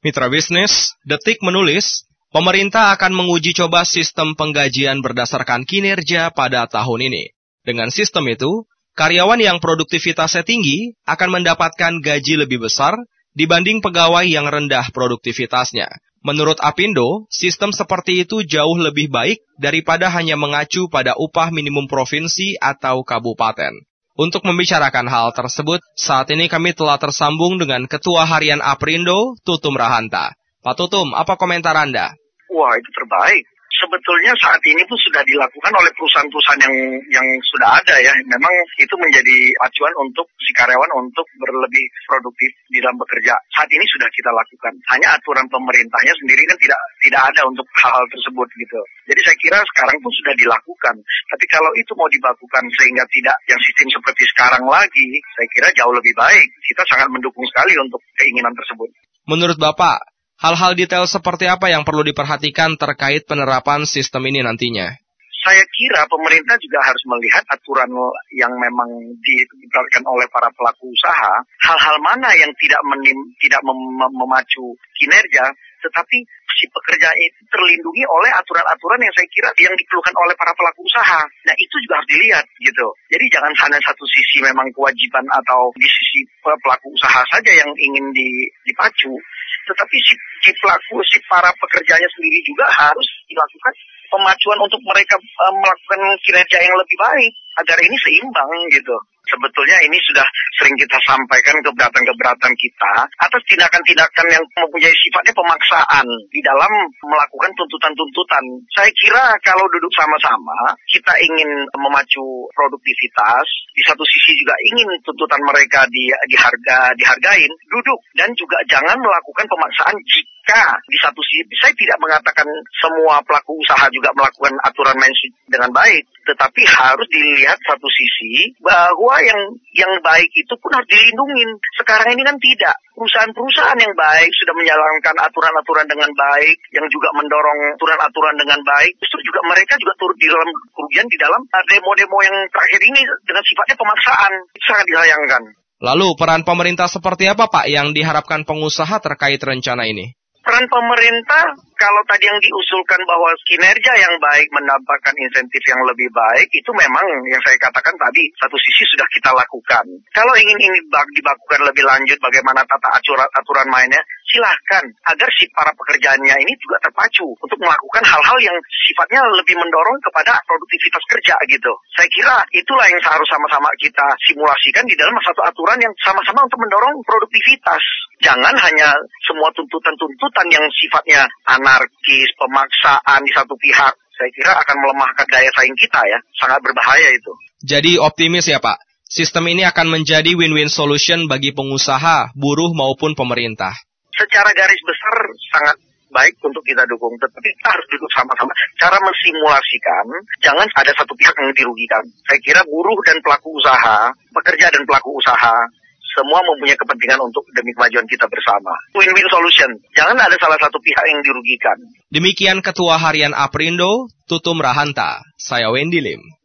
Mitra bisnis, Detik menulis, pemerintah akan menguji coba sistem penggajian berdasarkan kinerja pada tahun ini. Dengan sistem itu, karyawan yang produktivitasnya tinggi akan mendapatkan gaji lebih besar dibanding pegawai yang rendah produktivitasnya. Menurut Apindo, sistem seperti itu jauh lebih baik daripada hanya mengacu pada upah minimum provinsi atau kabupaten. Untuk membicarakan hal tersebut, saat ini kami telah tersambung dengan Ketua Harian Aprindo, Tutum Rahanta. Pak Tutum, apa komentar Anda? Wah, itu terbaik sebetulnya saat ini pun sudah dilakukan oleh perusahaan-perusahaan yang yang sudah ada ya. Memang itu menjadi acuan untuk si karyawan untuk berlebih produktif di dalam bekerja. Saat ini sudah kita lakukan. Hanya aturan pemerintahnya sendiri kan tidak tidak ada untuk hal-hal tersebut gitu. Jadi saya kira sekarang pun sudah dilakukan. Tapi kalau itu mau dilakukan sehingga tidak yang sistem seperti sekarang lagi, saya kira jauh lebih baik. Kita sangat mendukung sekali untuk keinginan tersebut. Menurut Bapak, Hal-hal detail seperti apa yang perlu diperhatikan terkait penerapan sistem ini nantinya? Saya kira pemerintah juga harus melihat aturan yang memang diterapkan oleh para pelaku usaha, hal-hal mana yang tidak menim, tidak mem, memacu kinerja, tetapi si pekerja itu terlindungi oleh aturan-aturan yang saya kira yang dikeluhkan oleh para pelaku usaha. Nah itu juga harus dilihat gitu. Jadi jangan hanya satu sisi memang kewajiban atau di sisi pelaku usaha saja yang ingin dipacu, tetapi si, si pelaku, si para pekerjanya sendiri juga harus dilakukan pemacuan untuk mereka uh, melakukan kinerja yang lebih baik agar ini seimbang gitu sebetulnya ini sudah sering kita sampaikan keberatan-keberatan kita atas tindakan-tindakan yang mempunyai sifatnya pemaksaan di dalam melakukan tuntutan-tuntutan. Saya kira kalau duduk sama-sama, kita ingin memacu produktivitas, di satu sisi juga ingin tuntutan mereka di, diharga, dihargain, duduk dan juga jangan melakukan pemaksaan jika di satu sisi saya tidak mengatakan semua pelaku usaha juga melakukan aturan main dengan baik, tetapi harus dilihat satu sisi bahwa yang yang baik itu pun harus dilindungi. Sekarang ini kan tidak. Perusahaan-perusahaan yang baik sudah menjalankan aturan-aturan dengan baik, yang juga mendorong aturan-aturan dengan baik. Justru juga mereka juga turut di dalam kerugian di dalam demo-demo yang terakhir ini dengan sifatnya pemaksaan. Itu sangat disayangkan. Lalu peran pemerintah seperti apa Pak yang diharapkan pengusaha terkait rencana ini? Peran pemerintah kalau tadi yang diusulkan bahwa kinerja yang baik mendapatkan insentif yang lebih baik itu memang yang saya katakan tadi satu sisi sudah kita lakukan. Kalau ingin ini dibakukan lebih lanjut bagaimana tata aturan aturan mainnya silahkan agar si para pekerjaannya ini juga terpacu untuk melakukan hal-hal yang sifatnya lebih mendorong kepada produktivitas kerja gitu. Saya kira itulah yang harus sama-sama kita simulasikan di dalam satu aturan yang sama-sama untuk mendorong produktivitas. Jangan hanya semua tuntutan-tuntutan yang sifatnya anarkis, pemaksaan di satu pihak, saya kira akan melemahkan daya saing kita ya. Sangat berbahaya itu. Jadi optimis ya Pak, sistem ini akan menjadi win-win solution bagi pengusaha, buruh maupun pemerintah. Secara garis besar sangat baik untuk kita dukung, tetapi kita harus duduk sama-sama. Cara mensimulasikan, jangan ada satu pihak yang dirugikan. Saya kira buruh dan pelaku usaha, pekerja dan pelaku usaha, semua mempunyai kepentingan untuk demi kemajuan kita bersama. Win-win solution. Jangan ada salah satu pihak yang dirugikan. Demikian Ketua Harian Aprindo, Tutum Rahanta. Saya Wendy Lim.